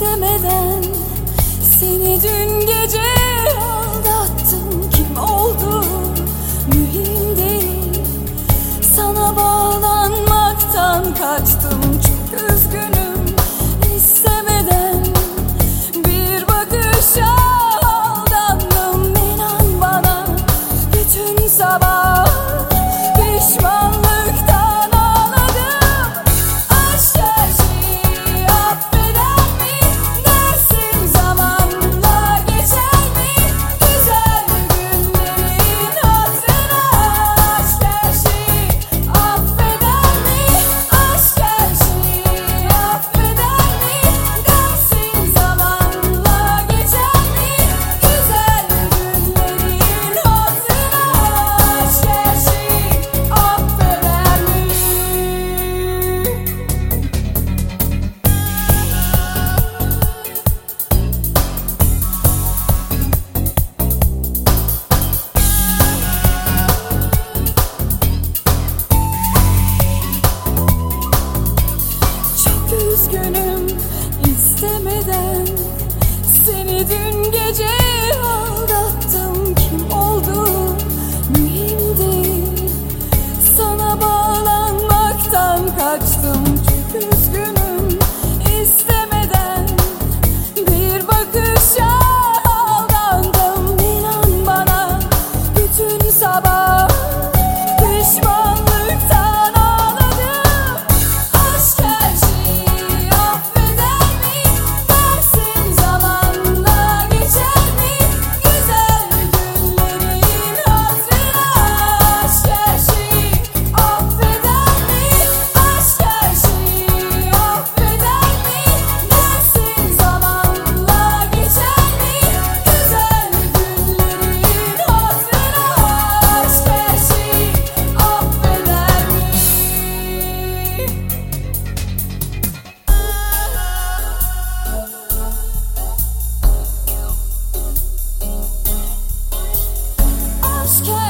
istemeden Seni dün gece aldattım. Kim oldu? Mühim değil. Sana bağlanmaktan kaçtım. Çok üzgünüm istemeden. Bir bakışa aldandım. İnan bana Bütün sabah üzgünüm istemeden Seni dün gece aldattım strength.